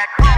that.